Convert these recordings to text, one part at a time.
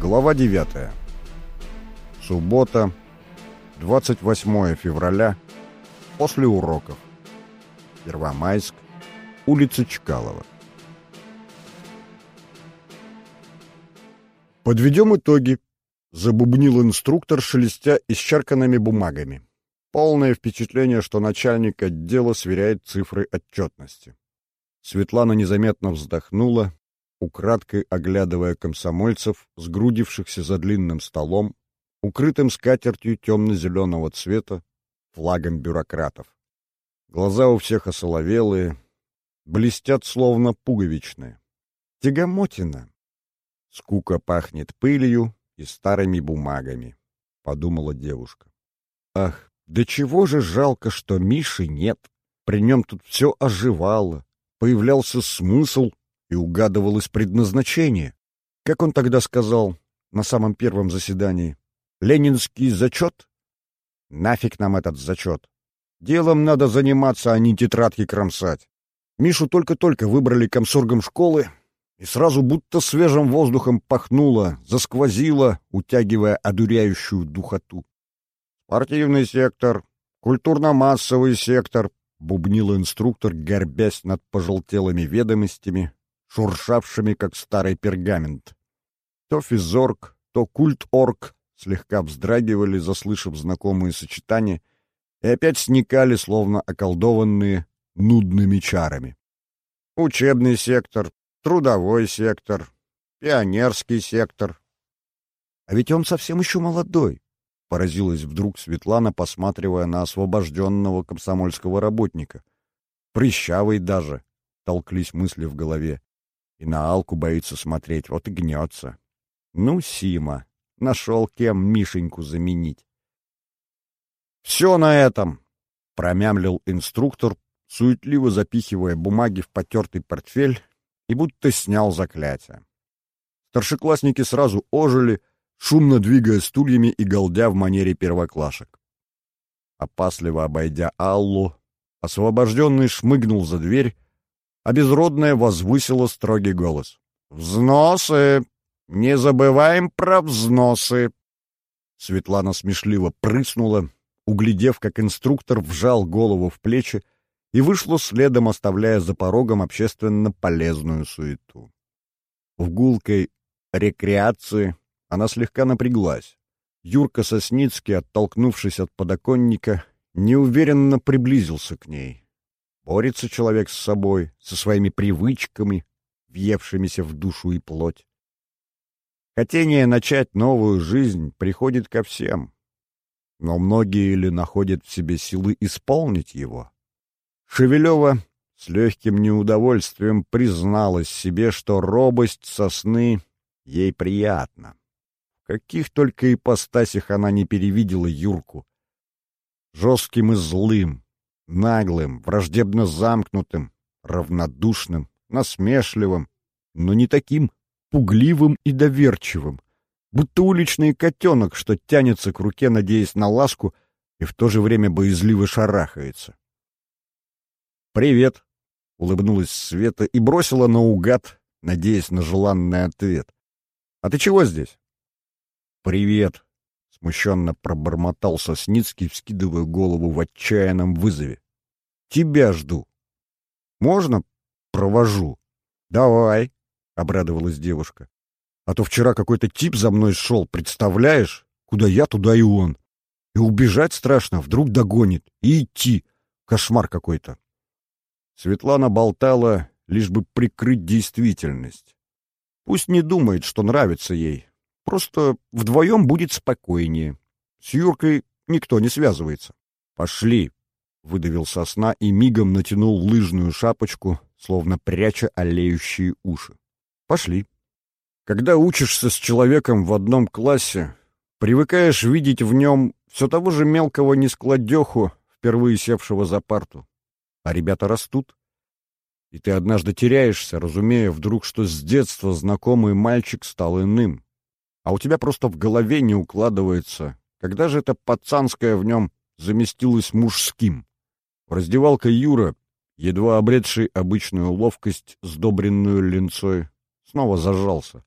Глава 9. Суббота, 28 февраля, после уроков. Первомайск, улица Чкалова. Подведем итоги, забубнил инструктор, шелестя исчерканными бумагами. Полное впечатление, что начальник отдела сверяет цифры отчетности. Светлана незаметно вздохнула, украдкой оглядывая комсомольцев, сгрудившихся за длинным столом, укрытым скатертью темно-зеленого цвета, флагом бюрократов. Глаза у всех осоловелые, блестят словно пуговичные. Тягомотина. Скука пахнет пылью и старыми бумагами, — подумала девушка. Ах, да чего же жалко, что Миши нет. При нем тут все оживало, появлялся смысл и угадывалось предназначение. Как он тогда сказал на самом первом заседании? Ленинский зачет? Нафиг нам этот зачет. Делом надо заниматься, а не тетрадки кромсать. Мишу только-только выбрали комсоргом школы, и сразу будто свежим воздухом пахнуло, засквозило, утягивая одуряющую духоту. «Спортивный сектор, культурно-массовый сектор», — бубнил инструктор, горбясь над пожелтелыми ведомостями, шуршавшими, как старый пергамент. То физорг, то культорг слегка вздрагивали, заслышав знакомые сочетания, и опять сникали, словно околдованные нудными чарами. Учебный сектор, трудовой сектор, пионерский сектор. А ведь он совсем еще молодой. Поразилась вдруг Светлана, посматривая на освобожденного комсомольского работника. Прыщавый даже, толклись мысли в голове. И на Алку боится смотреть, вот и гнется. Ну, Сима, нашел кем Мишеньку заменить. «Все на этом!» — промямлил инструктор, суетливо запихивая бумаги в потертый портфель и будто снял заклятие. Старшеклассники сразу ожили, шумно двигая стульями и голдя в манере первоклашек. Опасливо обойдя Аллу, освобожденный шмыгнул за дверь, а безродная возвысила строгий голос. «Взносы! Не забываем про взносы!» Светлана смешливо прыснула, углядев, как инструктор вжал голову в плечи и вышла следом, оставляя за порогом общественно полезную суету. В гулкой рекреации она слегка напряглась. Юрка Сосницкий, оттолкнувшись от подоконника, неуверенно приблизился к ней. Борется человек с собой, со своими привычками, въевшимися в душу и плоть. Хотение начать новую жизнь приходит ко всем, но многие ли находят в себе силы исполнить его? Шевелева с легким неудовольствием призналась себе, что робость сосны ей приятна каких только ипостасях она не перевидела Юрку. Жестким и злым, наглым, враждебно замкнутым, равнодушным, насмешливым, но не таким пугливым и доверчивым, будто уличный котенок, что тянется к руке, надеясь на ласку, и в то же время боязливо шарахается. «Привет!» — улыбнулась Света и бросила наугад, надеясь на желанный ответ. «А ты чего здесь?» «Привет!» — смущенно пробормотал Сосницкий, вскидывая голову в отчаянном вызове. «Тебя жду». «Можно? Провожу». «Давай», — обрадовалась девушка. «А то вчера какой-то тип за мной шел, представляешь? Куда я, туда и он. И убежать страшно, вдруг догонит. И идти. Кошмар какой-то». Светлана болтала, лишь бы прикрыть действительность. Пусть не думает, что нравится ей, Просто вдвоем будет спокойнее. С Юркой никто не связывается. «Пошли!» — выдавил сосна и мигом натянул лыжную шапочку, словно пряча олеющие уши. «Пошли!» Когда учишься с человеком в одном классе, привыкаешь видеть в нем все того же мелкого нескладеху, впервые севшего за парту. А ребята растут. И ты однажды теряешься, разумея вдруг, что с детства знакомый мальчик стал иным а у тебя просто в голове не укладывается, когда же это пацанское в нем заместилось мужским. В раздевалке Юра, едва обретший обычную ловкость, сдобренную линцой, снова зажался.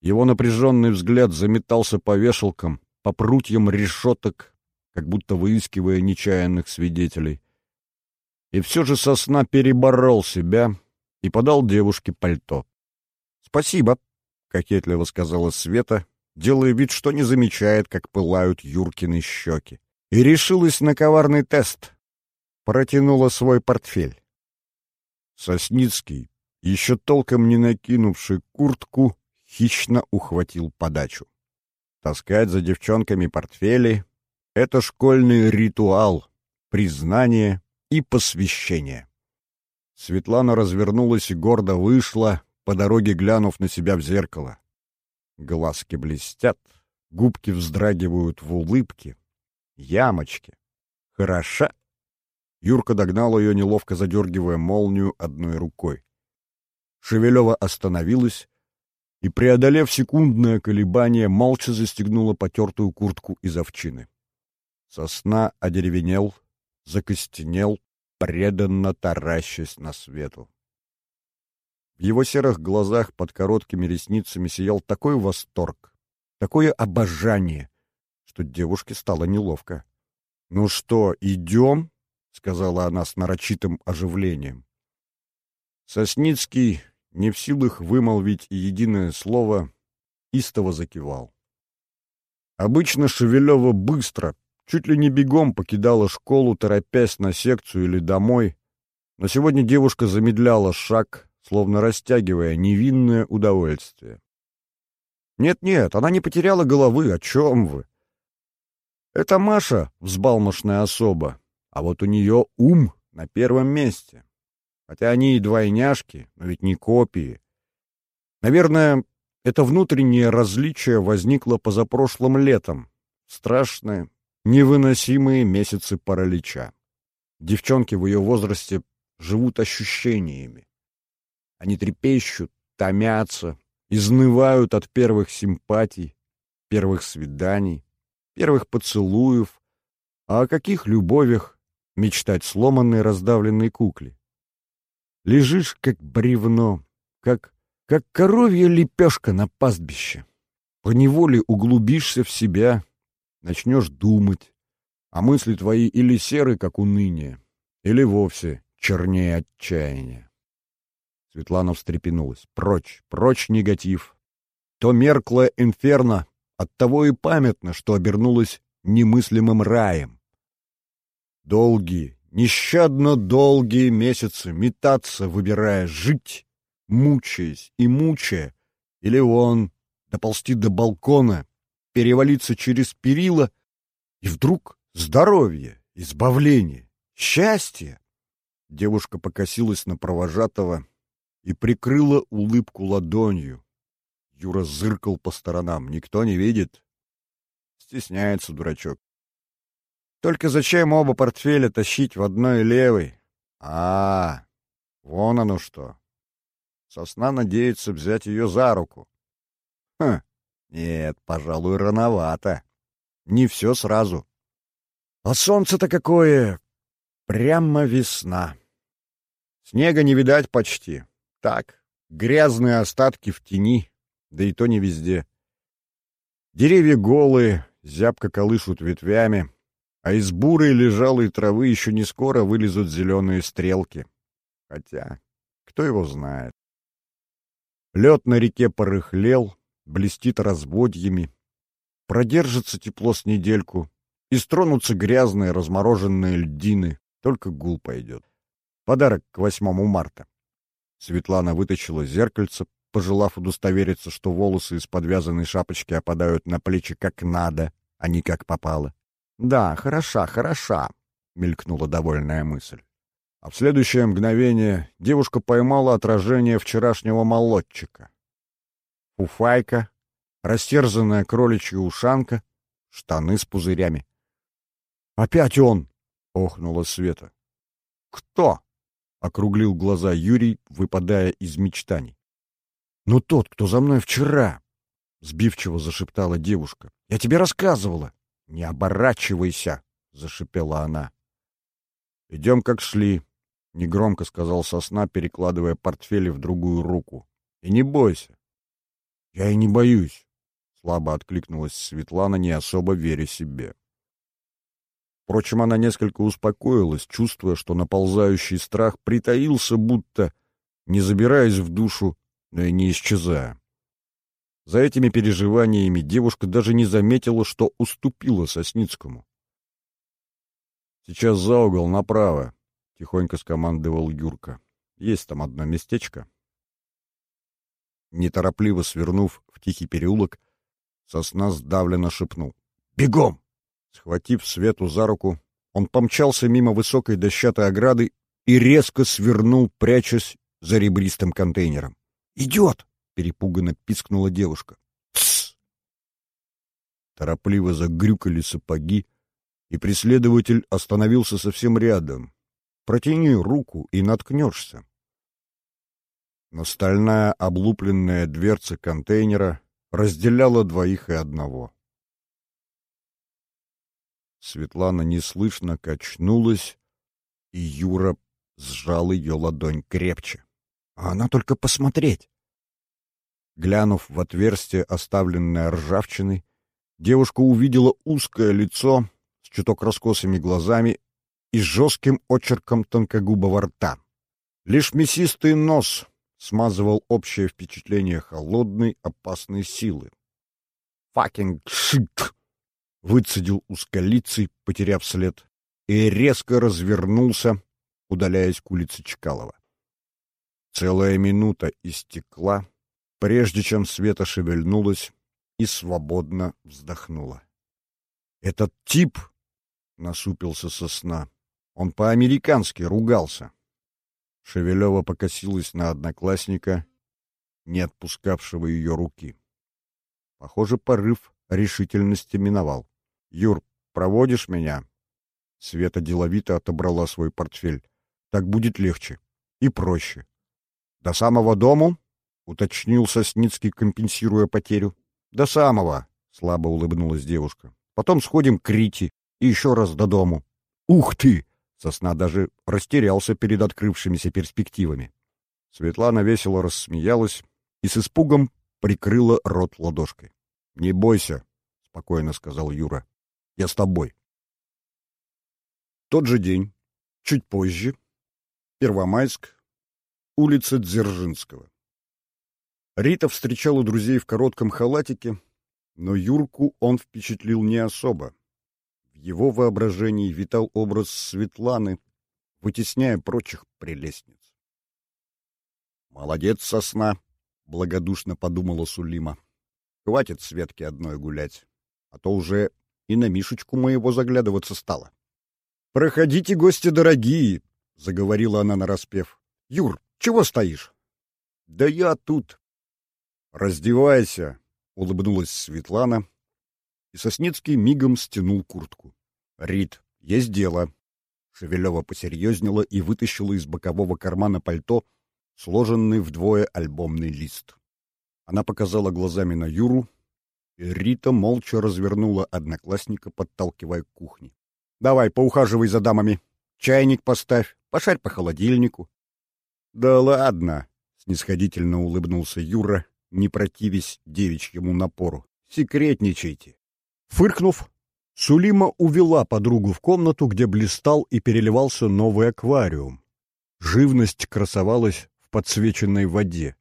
Его напряженный взгляд заметался по вешалкам, по прутьям решеток, как будто выискивая нечаянных свидетелей. И все же сосна переборол себя и подал девушке пальто. «Спасибо», — кокетливо сказала Света, делая вид, что не замечает, как пылают Юркины щеки. И решилась на коварный тест. Протянула свой портфель. Сосницкий, еще толком не накинувший куртку, хищно ухватил подачу. Таскать за девчонками портфели — это школьный ритуал, признание и посвящение. Светлана развернулась и гордо вышла, по дороге глянув на себя в зеркало. Глазки блестят, губки вздрагивают в улыбке. Ямочки. Хороша. Юрка догнал ее, неловко задергивая молнию одной рукой. Шевелева остановилась и, преодолев секундное колебание, молча застегнула потертую куртку из овчины. Сосна одеревенел, закостенел, преданно таращась на свету. В его серых глазах под короткими ресницами сиял такой восторг, такое обожание, что девушке стало неловко. «Ну что, идем?» — сказала она с нарочитым оживлением. Сосницкий, не в силах вымолвить единое слово, истово закивал. Обычно Шевелева быстро, чуть ли не бегом покидала школу, торопясь на секцию или домой, но сегодня девушка замедляла шаг, словно растягивая невинное удовольствие. Нет-нет, она не потеряла головы, о чем вы? Это Маша взбалмошная особа, а вот у нее ум на первом месте. Хотя они и двойняшки, но ведь не копии. Наверное, это внутреннее различие возникло позапрошлым летом. Страшные, невыносимые месяцы паралича. Девчонки в ее возрасте живут ощущениями. Они трепещут, томятся, изнывают от первых симпатий, первых свиданий, первых поцелуев, а о каких любовях мечтать сломанной раздавленной кукле? Лежишь, как бревно, как, как коровья лепешка на пастбище. Поневоле углубишься в себя, начнешь думать, а мысли твои или серы, как уныние, или вовсе чернее отчаяния. Светлана встрепенулась. Прочь, прочь негатив. То мерклое инферно оттого и памятно, что обернулось немыслимым раем. Долгие, нещадно долгие месяцы метаться, выбирая жить, мучаясь и мучая, или он доползти до балкона, перевалиться через перила, и вдруг здоровье, избавление, счастье. Девушка покосилась на провожатого и прикрыла улыбку ладонью. Юра зыркал по сторонам. Никто не видит. Стесняется дурачок. Только зачем оба портфеля тащить в одной левой? А, вон оно что. Сосна надеется взять ее за руку. Хм, нет, пожалуй, рановато. Не все сразу. А солнце-то какое! Прямо весна. Снега не видать почти. Так, грязные остатки в тени, да и то не везде. Деревья голые, зябко колышут ветвями, а из бурой лежалой травы еще не скоро вылезут зеленые стрелки. Хотя, кто его знает. Лед на реке порыхлел, блестит разводьями. Продержится тепло с недельку, и стронутся грязные размороженные льдины, только гул пойдет. Подарок к 8 марта. Светлана вытащила зеркальце, пожелав удостовериться, что волосы из подвязанной шапочки опадают на плечи как надо, а не как попало. «Да, хороша, хороша», — мелькнула довольная мысль. А в следующее мгновение девушка поймала отражение вчерашнего молодчика. Фуфайка, растерзанная кроличья ушанка, штаны с пузырями. «Опять он!» — охнула Света. «Кто?» Округлил глаза Юрий, выпадая из мечтаний. «Ну тот, кто за мной вчера!» — сбивчиво зашептала девушка. «Я тебе рассказывала!» «Не оборачивайся!» — зашипела она. «Идем, как шли», — негромко сказал сосна, перекладывая портфели в другую руку. «И не бойся. Я и не боюсь, слабо откликнулась Светлана, не особо веря себе. Впрочем, она несколько успокоилась, чувствуя, что наползающий страх притаился, будто не забираясь в душу, но и не исчезая. За этими переживаниями девушка даже не заметила, что уступила Сосницкому. «Сейчас за угол направо», — тихонько скомандовал Юрка. «Есть там одно местечко». Неторопливо свернув в тихий переулок, сосна сдавленно шепнул. «Бегом!» Схватив Свету за руку, он помчался мимо высокой дощатой ограды и резко свернул, прячась за ребристым контейнером. «Идет!» — перепуганно пискнула девушка. «Тссс!» Торопливо загрюкали сапоги, и преследователь остановился совсем рядом. «Протяни руку и наткнешься». Но стальная облупленная дверца контейнера разделяла двоих и одного. Светлана неслышно качнулась, и Юра сжал ее ладонь крепче. А она только посмотреть. Глянув в отверстие, оставленное ржавчиной, девушка увидела узкое лицо с чуток раскосыми глазами и жестким очерком тонкогубого рта. Лишь мясистый нос смазывал общее впечатление холодной, опасной силы. «Факинг шит!» — выцедил узколицый, потеряв след, и резко развернулся, удаляясь к улице Чкалова. Целая минута истекла, прежде чем Света шевельнулась и свободно вздохнула. «Этот тип!» — насупился со сна. Он по-американски ругался. Шевелева покосилась на одноклассника, не отпускавшего ее руки. Похоже, порыв решительности миновал. «Юр, проводишь меня?» Света деловито отобрала свой портфель. «Так будет легче и проще». «До самого дому?» — уточнил Сосницкий, компенсируя потерю. «До самого», — слабо улыбнулась девушка. «Потом сходим к Рите и еще раз до дому». «Ух ты!» — Сосна даже растерялся перед открывшимися перспективами. Светлана весело рассмеялась и с испугом прикрыла рот ладошкой. «Не бойся», — спокойно сказал Юра. «Я с тобой». Тот же день, чуть позже, Первомайск, улица Дзержинского. Рита встречала друзей в коротком халатике, но Юрку он впечатлил не особо. В его воображении витал образ Светланы, вытесняя прочих прелестниц. «Молодец, сосна!» — благодушно подумала Сулима. «Хватит Светке одной гулять, а то уже и на Мишечку моего заглядываться стало». «Проходите, гости дорогие!» — заговорила она нараспев. «Юр, чего стоишь?» «Да я тут», «Раздевайся!» — улыбнулась Светлана, и Сосницкий мигом стянул куртку. «Рит, есть дело!» Шевелева посерьезнела и вытащила из бокового кармана пальто сложенный вдвое альбомный лист. Она показала глазами на Юру, Рита молча развернула одноклассника, подталкивая к кухне. «Давай, поухаживай за дамами. Чайник поставь, пошарь по холодильнику». «Да ладно!» — снисходительно улыбнулся Юра не противясь девичьему напору. «Секретничайте!» Фыркнув, Сулима увела подругу в комнату, где блистал и переливался новый аквариум. Живность красовалась в подсвеченной воде.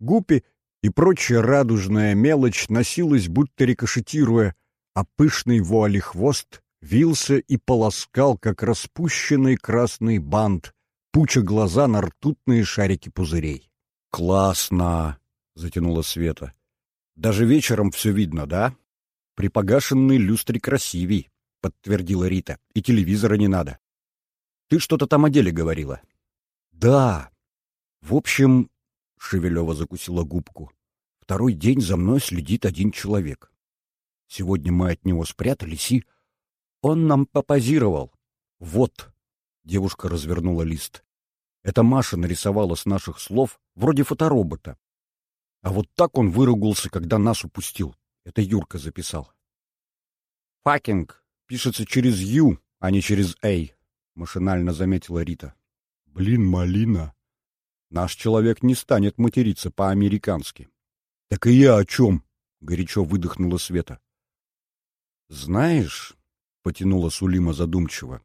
Гуппи и прочая радужная мелочь носилась, будто рикошетируя, а пышный вуали хвост вился и полоскал, как распущенный красный бант, пуча глаза на ртутные шарики пузырей. «Классно!» — затянула Света. «Даже вечером все видно, да? При погашенной люстре красивей», — подтвердила Рита. «И телевизора не надо». «Ты что-то там о деле говорила?» «Да. В общем...» — Шевелева закусила губку. «Второй день за мной следит один человек. Сегодня мы от него спрятались, и... Он нам попозировал. Вот!» — девушка развернула лист. «Это Маша нарисовала с наших слов вроде фоторобота. А вот так он выругался, когда нас упустил. Это Юрка записал. «Факинг» пишется через «ю», а не через «эй», — машинально заметила Рита. «Блин, малина. Наш человек не станет материться по-американски». Так и я о чем? Горячо выдохнула Света. Знаешь, потянула Сулима задумчиво,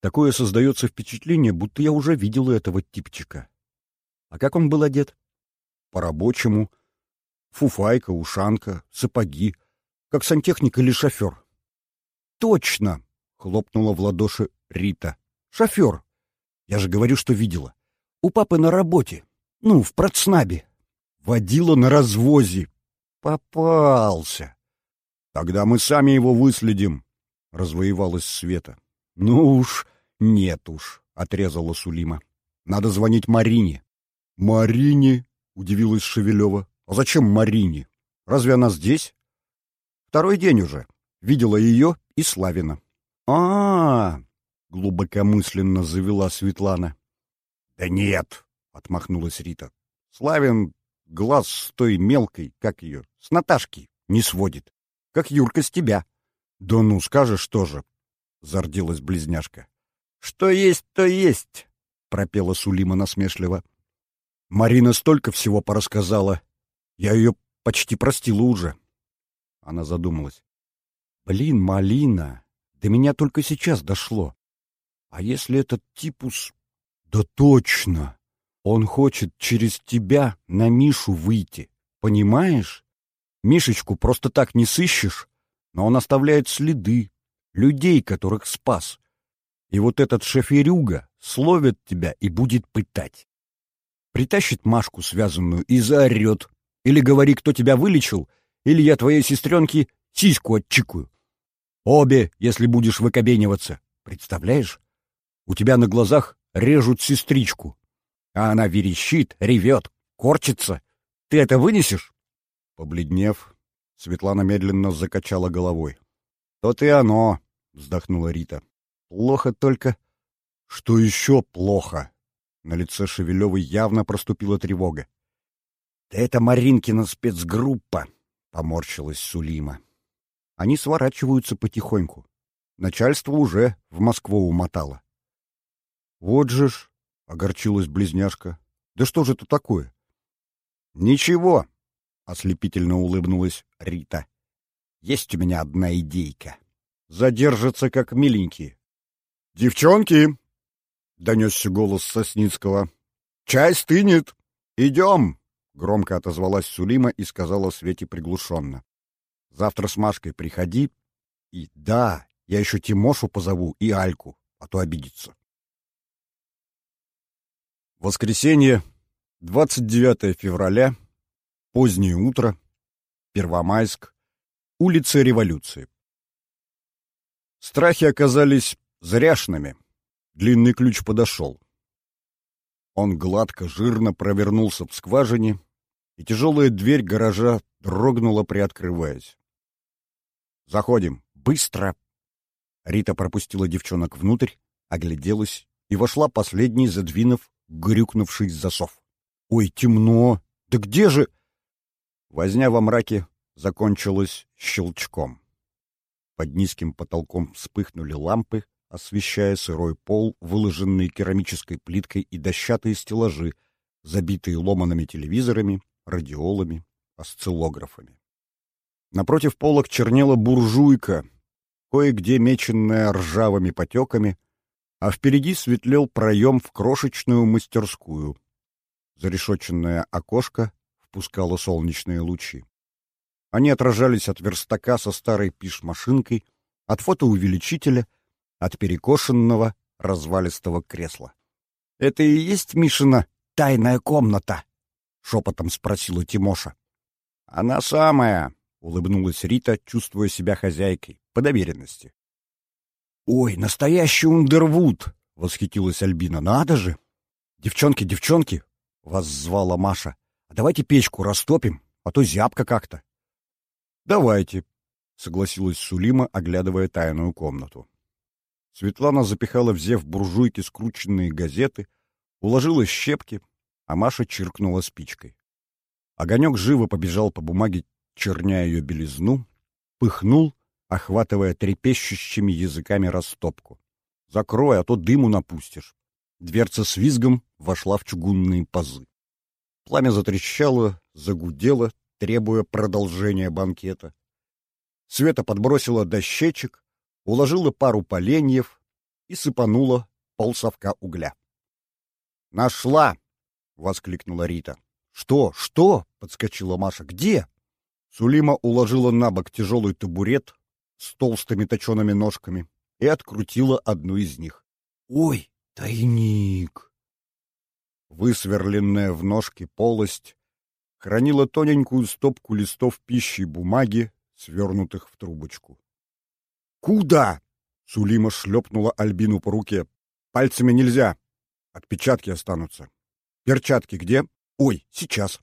такое создается впечатление, будто я уже видела этого типчика. А как он был одет? По-рабочему. Фуфайка, ушанка, сапоги. Как сантехник или шофер. Точно! Хлопнула в ладоши Рита. Шофер. Я же говорю, что видела. У папы на работе. Ну, в процнабе. Водила на развозе. Попался. Тогда мы сами его выследим, — развоевалась Света. Ну уж, нет уж, — отрезала Сулима. Надо звонить Марине. Марине? — удивилась Шевелева. А зачем Марине? Разве она здесь? Второй день уже. Видела ее и Славина. а, -а, -а глубокомысленно завела Светлана. «Да нет!» — отмахнулась Рита. «Славин глаз с той мелкой, как ее, с Наташки, не сводит. Как Юрка с тебя». «Да ну, скажешь тоже!» — зардилась близняшка. «Что есть, то есть!» — пропела Сулима насмешливо. «Марина столько всего порассказала. Я ее почти простила уже». Она задумалась. «Блин, Малина, до меня только сейчас дошло. А если этот типус да точно. Он хочет через тебя на Мишу выйти. Понимаешь? Мишечку просто так не сыщешь, но он оставляет следы, людей, которых спас. И вот этот шоферюга словит тебя и будет пытать. Притащит Машку связанную и заорет. Или говори, кто тебя вылечил, или я твоей сестренке сиську отчикаю. Обе, если будешь выкобениваться. Представляешь? У тебя на глазах режут сестричку. А она верещит, ревет, корчится. Ты это вынесешь? Побледнев, Светлана медленно закачала головой. «То-то и оно!» — вздохнула Рита. «Плохо только...» «Что еще плохо?» На лице Шевелевой явно проступила тревога. «Да это Маринкина спецгруппа!» — поморщилась Сулима. «Они сворачиваются потихоньку. Начальство уже в Москву умотало. Вот же ж, — огорчилась близняшка. Да что же это такое? Ничего, — ослепительно улыбнулась Рита. Есть у меня одна идейка. Задержатся как миленькие. Девчонки, — донесся голос Сосницкого, — чай стынет. Идем, — громко отозвалась Сулима и сказала Свете приглушенно. Завтра с Машкой приходи. И да, я еще Тимошу позову и Альку, а то обидится. Воскресенье, 29 февраля, позднее утро, Первомайск, улица Революции. Страхи оказались зряшными. Длинный ключ подошел. Он гладко, жирно провернулся в скважине, и тяжелая дверь гаража дрогнула, приоткрываясь. «Заходим! Быстро!» Рита пропустила девчонок внутрь, огляделась и вошла последней, задвинув грюкнувший засов. «Ой, темно! Да где же...» Возня во мраке закончилась щелчком. Под низким потолком вспыхнули лампы, освещая сырой пол, выложенный керамической плиткой и дощатые стеллажи, забитые ломанными телевизорами, радиолами, осциллографами. Напротив полок чернела буржуйка, кое-где меченная ржавыми потеками, а впереди светлел проем в крошечную мастерскую. Зарешоченное окошко впускало солнечные лучи. Они отражались от верстака со старой пиш-машинкой, от фотоувеличителя, от перекошенного развалистого кресла. — Это и есть Мишина тайная комната? — шепотом спросила Тимоша. — Она самая, — улыбнулась Рита, чувствуя себя хозяйкой, по доверенности. «Ой, настоящий Ундервуд!» — восхитилась Альбина. «Надо же!» «Девчонки, девчонки!» — вас звала Маша. «А давайте печку растопим, а то зябко как-то». «Давайте», — согласилась Сулима, оглядывая тайную комнату. Светлана запихала в зев буржуйки скрученные газеты, уложила щепки, а Маша чиркнула спичкой. Огонек живо побежал по бумаге, черняя ее белизну, пыхнул охватывая трепещущими языками растопку. «Закрой, а то дыму напустишь». Дверца с визгом вошла в чугунные пазы. Пламя затрещало, загудело, требуя продолжения банкета. Света подбросила дощечек, уложила пару поленьев и сыпанула полсовка угля. «Нашла!» — воскликнула Рита. «Что? Что?» — подскочила Маша. «Где?» Сулима уложила на бок тяжелый табурет с толстыми точеными ножками и открутила одну из них. «Ой, тайник!» Высверленная в ножке полость хранила тоненькую стопку листов пищи и бумаги, свернутых в трубочку. «Куда?» — Сулима шлепнула Альбину по руке. «Пальцами нельзя. Отпечатки останутся. Перчатки где? Ой, сейчас».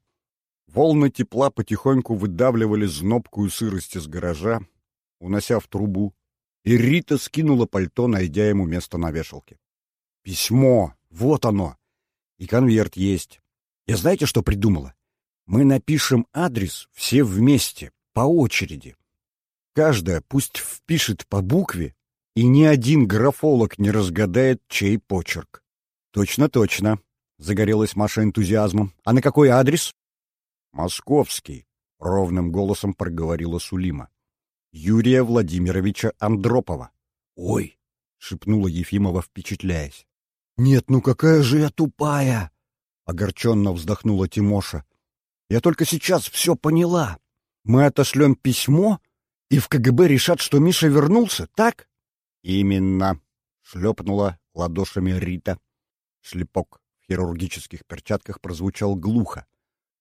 Волны тепла потихоньку выдавливали знобкую сырость из гаража, унося в трубу, и Рита скинула пальто, найдя ему место на вешалке. «Письмо! Вот оно! И конверт есть. Я знаете, что придумала? Мы напишем адрес все вместе, по очереди. Каждая пусть впишет по букве, и ни один графолог не разгадает, чей почерк. Точно-точно, загорелась Маша энтузиазмом. А на какой адрес? Московский, ровным голосом проговорила Сулима. Юрия Владимировича Андропова. Ой, шепнула Ефимова, впечатляясь. Нет, ну какая же я тупая, огорченно вздохнула Тимоша. Я только сейчас все поняла. Мы отошлем письмо, и в КГБ решат, что Миша вернулся, так? Именно, шлепнула ладошами Рита. Шлепок в хирургических перчатках прозвучал глухо.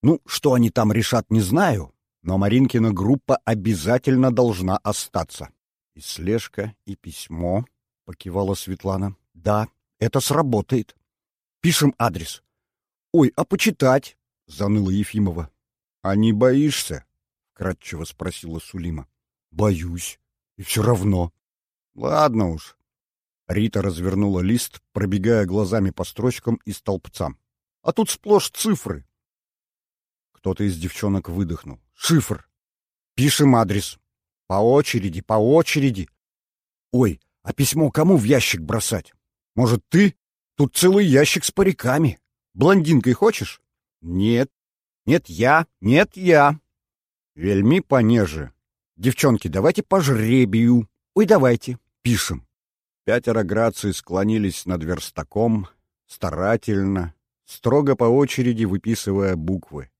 Ну, что они там решат, не знаю, но Маринкина группа обязательно должна остаться. И слежка, и письмо, — покивала Светлана. Да, это сработает. Пишем адрес. Ой, а почитать? — заныла Ефимова. — А не боишься? — кратчево спросила Сулима. — Боюсь. И все равно. — Ладно уж. Рита развернула лист, пробегая глазами по строчкам и столбцам. — А тут сплошь цифры. Кто-то из девчонок выдохнул. «Шифр! Пишем адрес. По очереди, по очереди. Ой, а письмо кому в ящик бросать? Может, ты? Тут целый ящик с париками. Блондинкой хочешь? Нет. Нет, я. Нет, я. Вельми понеже. Девчонки, давайте по жребию. Ой, давайте. Пишем. Пятеро граций склонились над верстаком, старательно, строго по очереди выписывая буквы.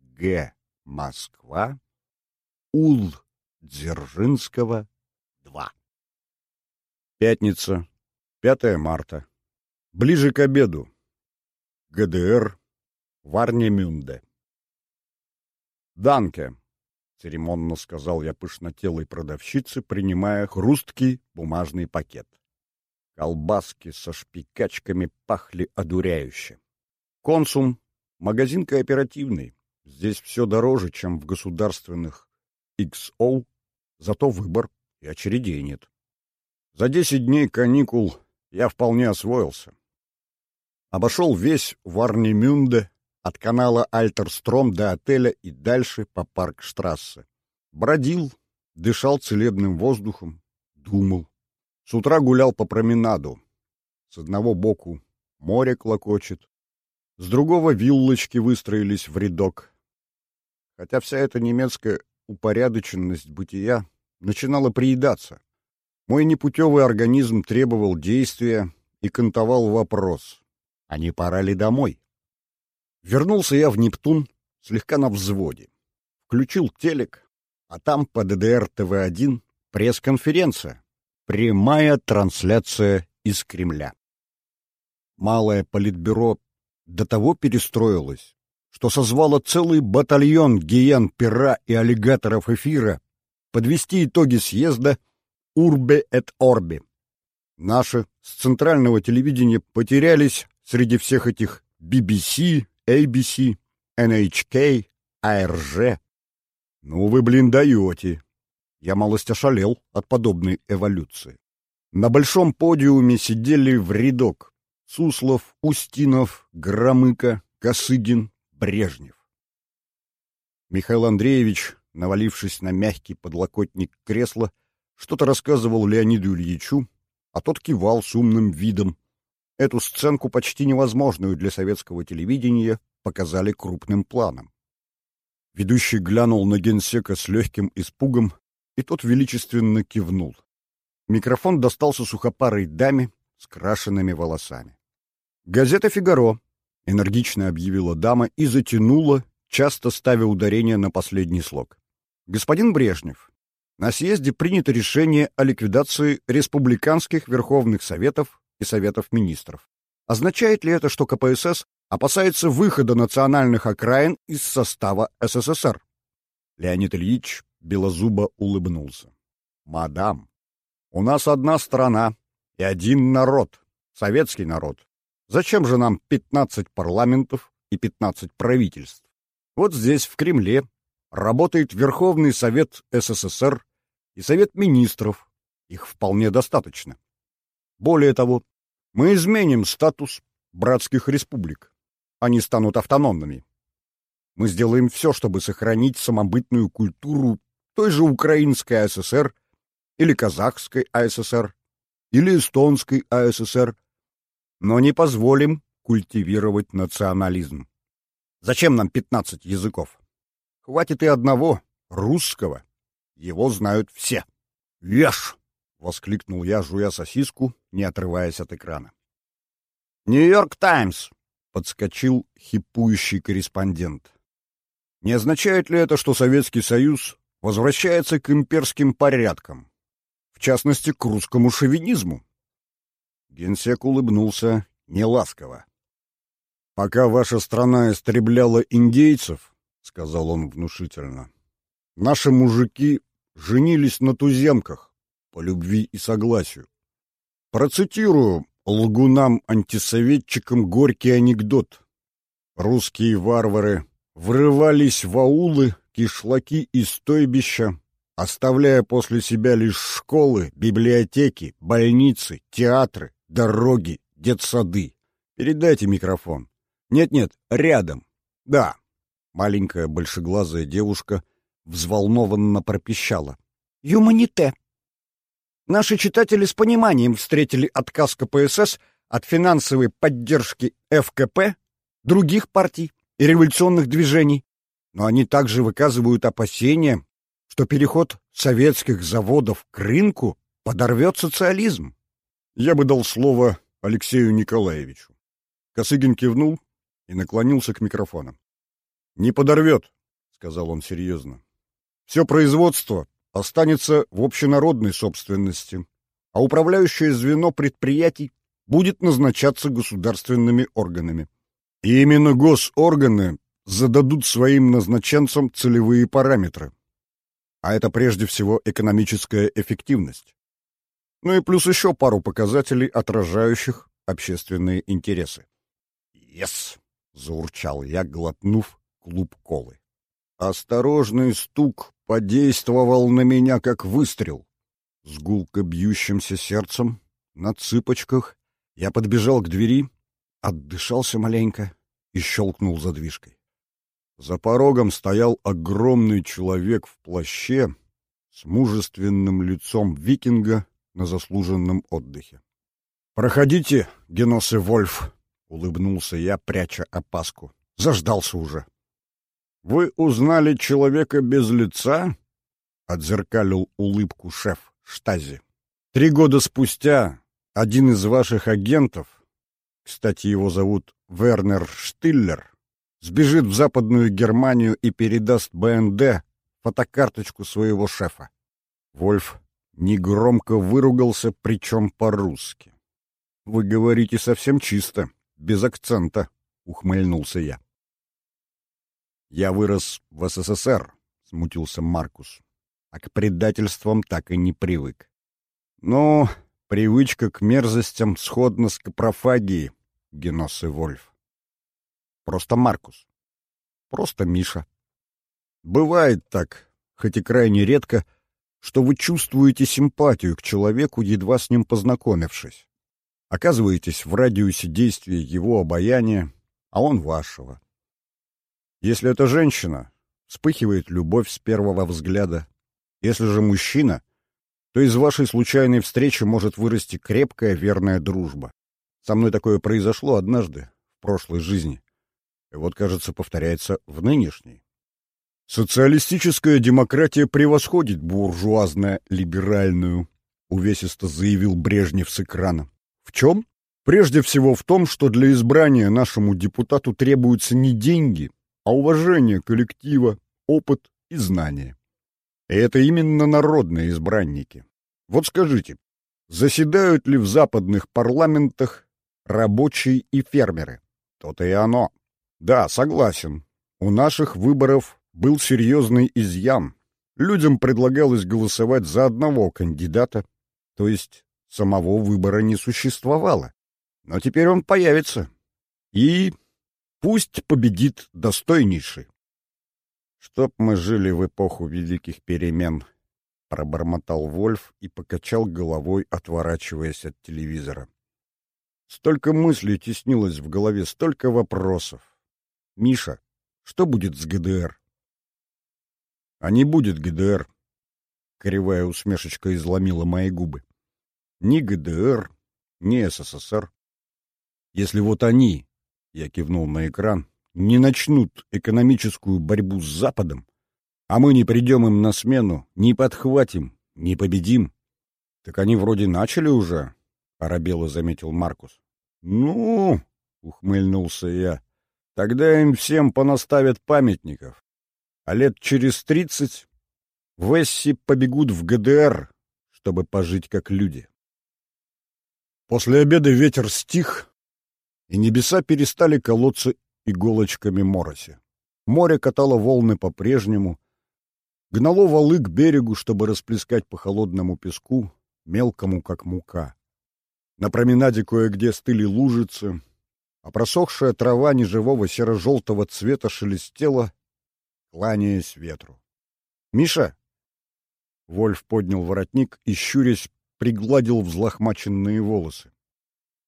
Г. Москва. Ул. Дзержинского. 2. Пятница. 5 марта. Ближе к обеду. ГДР. Варнемюнде. «Данке», — церемонно сказал я пышнотелой продавщице, принимая хрусткий бумажный пакет. Колбаски со шпикачками пахли одуряюще. «Консум. Магазин кооперативный. Здесь все дороже, чем в государственных XO, зато выбор и очередей нет. За десять дней каникул я вполне освоился. Обошел весь Варнемюнде от канала Альтерстром до отеля и дальше по Паркштрассе. Бродил, дышал целебным воздухом, думал. С утра гулял по променаду. С одного боку море клокочет, с другого виллочки выстроились в рядок, хотя вся эта немецкая упорядоченность бытия начинала приедаться. Мой непутевый организм требовал действия и кантовал вопрос, а не пора ли домой? Вернулся я в Нептун слегка на взводе. Включил телек, а там по ДДР-ТВ-1 пресс-конференция, прямая трансляция из Кремля. Малое политбюро до того перестроилось, что созвало целый батальон гиен пера и аллигаторов эфира подвести итоги съезда «Урбе эт Орби». Наши с центрального телевидения потерялись среди всех этих BBC, ABC, NHK, ARG. Ну вы, блин, даете. Я малость ошалел от подобной эволюции. На большом подиуме сидели в рядок Суслов, Устинов, Громыко, Косыгин, Брежнев. Михаил Андреевич, навалившись на мягкий подлокотник кресла, что-то рассказывал Леониду Ильичу, а тот кивал с умным видом. Эту сценку, почти невозможную для советского телевидения, показали крупным планом. Ведущий глянул на генсека с легким испугом, и тот величественно кивнул. Микрофон достался сухопарой даме с крашенными волосами. «Газета «Фигаро», — энергично объявила дама и затянула, часто ставя ударение на последний слог. «Господин Брежнев, на съезде принято решение о ликвидации республиканских верховных советов и советов министров. Означает ли это, что КПСС опасается выхода национальных окраин из состава СССР? Леонид Ильич белозубо улыбнулся. «Мадам, у нас одна страна и один народ, советский народ. Зачем же нам 15 парламентов и 15 правительств? Вот здесь, в Кремле, работает Верховный Совет СССР и Совет Министров. Их вполне достаточно. Более того, мы изменим статус братских республик. Они станут автономными. Мы сделаем все, чтобы сохранить самобытную культуру той же Украинской АССР или Казахской АССР или Эстонской АССР, но не позволим культивировать национализм. Зачем нам 15 языков? Хватит и одного, русского. Его знают все. «Ешь!» — воскликнул я, жуя сосиску, не отрываясь от экрана. «Нью-Йорк Таймс!» — подскочил хипующий корреспондент. «Не означает ли это, что Советский Союз возвращается к имперским порядкам, в частности, к русскому шовинизму?» Генсек улыбнулся неласково. «Пока ваша страна истребляла индейцев, — сказал он внушительно, — наши мужики женились на туземках по любви и согласию. Процитирую лгунам-антисоветчикам горький анекдот. Русские варвары врывались в аулы, кишлаки и стойбища, оставляя после себя лишь школы, библиотеки, больницы, театры, дороги, детсады. Передайте микрофон. Нет-нет, рядом. Да. Маленькая большеглазая девушка взволнованно пропищала. Юманите. Наши читатели с пониманием встретили отказ КПСС от финансовой поддержки ФКП, других партий и революционных движений, но они также выказывают опасения, что переход советских заводов к рынку подорвет социализм. Я бы дал слово Алексею Николаевичу. Косыгин кивнул и наклонился к микрофону. «Не подорвет», — сказал он серьезно. «Все производство останется в общенародной собственности, а управляющее звено предприятий будет назначаться государственными органами. И именно госорганы зададут своим назначенцам целевые параметры. А это прежде всего экономическая эффективность. Ну и плюс еще пару показателей, отражающих общественные интересы. «Ес!» — заурчал я, глотнув клуб колы. Осторожный стук подействовал на меня, как выстрел. С гулко бьющимся сердцем, на цыпочках, я подбежал к двери, отдышался маленько и щелкнул задвижкой. За порогом стоял огромный человек в плаще с мужественным лицом викинга на заслуженном отдыхе. «Проходите, Геносы Вольф!» — улыбнулся я, пряча опаску. «Заждался уже!» «Вы узнали человека без лица?» — отзеркалил улыбку шеф Штази. «Три года спустя один из ваших агентов, кстати, его зовут Вернер Штиллер, сбежит в Западную Германию и передаст БНД фотокарточку своего шефа». Вольф негромко выругался, причем по-русски. «Вы говорите совсем чисто, без акцента», — ухмыльнулся я. «Я вырос в СССР», — смутился Маркус, «а к предательствам так и не привык». «Ну, привычка к мерзостям сходна с капрофагией, Генос и Вольф. Просто Маркус. Просто Миша. Бывает так, хоть и крайне редко, что вы чувствуете симпатию к человеку, едва с ним познакомившись. Оказываетесь в радиусе действия его обаяния, а он вашего. Если это женщина, вспыхивает любовь с первого взгляда. Если же мужчина, то из вашей случайной встречи может вырасти крепкая верная дружба. Со мной такое произошло однажды, в прошлой жизни. И вот, кажется, повторяется в нынешней. Социалистическая демократия превосходит буржуазно-либеральную, увесисто заявил Брежнев с экрана. В чем? Прежде всего в том, что для избрания нашему депутату требуются не деньги, а уважение коллектива, опыт и знания. И это именно народные избранники. Вот скажите, заседают ли в западных парламентах рабочие и фермеры? То-то и оно. Да, согласен. У наших выборов был серьезный изъян. Людям предлагалось голосовать за одного кандидата, то есть самого выбора не существовало. Но теперь он появится. И пусть победит достойнейший. Чтоб мы жили в эпоху великих перемен, пробормотал Вольф и покачал головой, отворачиваясь от телевизора. Столько мыслей теснилось в голове, столько вопросов. Миша, что будет с ГДР? А не будет ГДР. Кривая усмешечка изломила мои губы. Ни ГДР, ни СССР. Если вот они, я кивнул на экран, не начнут экономическую борьбу с Западом, а мы не придем им на смену, не подхватим, не победим. Так они вроде начали уже, — оробело заметил Маркус. Ну, — ухмыльнулся я, — тогда им всем понаставят памятников а лет через тридцать в Эсси побегут в ГДР, чтобы пожить как люди. После обеда ветер стих, и небеса перестали колоться иголочками мороси. Море катало волны по-прежнему, гнало валы к берегу, чтобы расплескать по холодному песку, мелкому, как мука. На променаде кое-где стыли лужицы, а просохшая трава неживого серо-желтого цвета шелестела кланяясь ветру. «Миша!» Вольф поднял воротник и, щурясь, пригладил взлохмаченные волосы.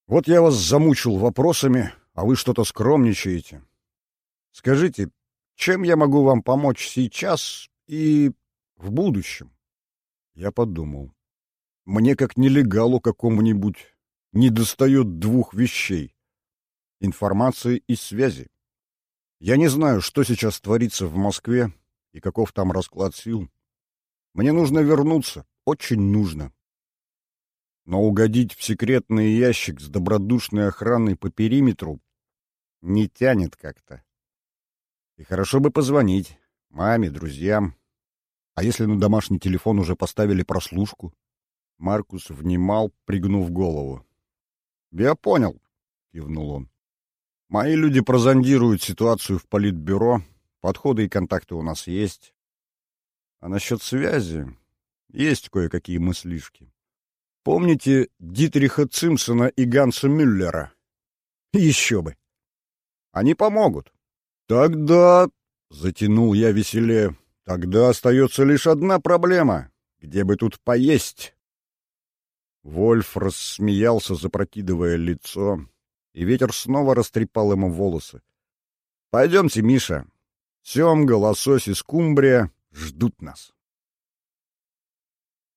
«Вот я вас замучил вопросами, а вы что-то скромничаете. Скажите, чем я могу вам помочь сейчас и в будущем?» Я подумал. Мне, как нелегалу какому-нибудь, недостает двух вещей — информации и связи. Я не знаю, что сейчас творится в Москве и каков там расклад сил. Мне нужно вернуться, очень нужно. Но угодить в секретный ящик с добродушной охраной по периметру не тянет как-то. И хорошо бы позвонить маме, друзьям. А если на домашний телефон уже поставили прослушку? Маркус внимал, пригнув голову. — Я понял, — кивнул он. Мои люди прозондируют ситуацию в политбюро, подходы и контакты у нас есть. А насчет связи есть кое-какие мыслишки. Помните Дитриха Цимсона и Ганса Мюллера? Еще бы. Они помогут. Тогда, — затянул я веселее, — тогда остается лишь одна проблема. Где бы тут поесть? Вольф рассмеялся, запрокидывая лицо, и ветер снова растрепал ему волосы. — Пойдемте, Миша. Семга, лосось и скумбрия ждут нас.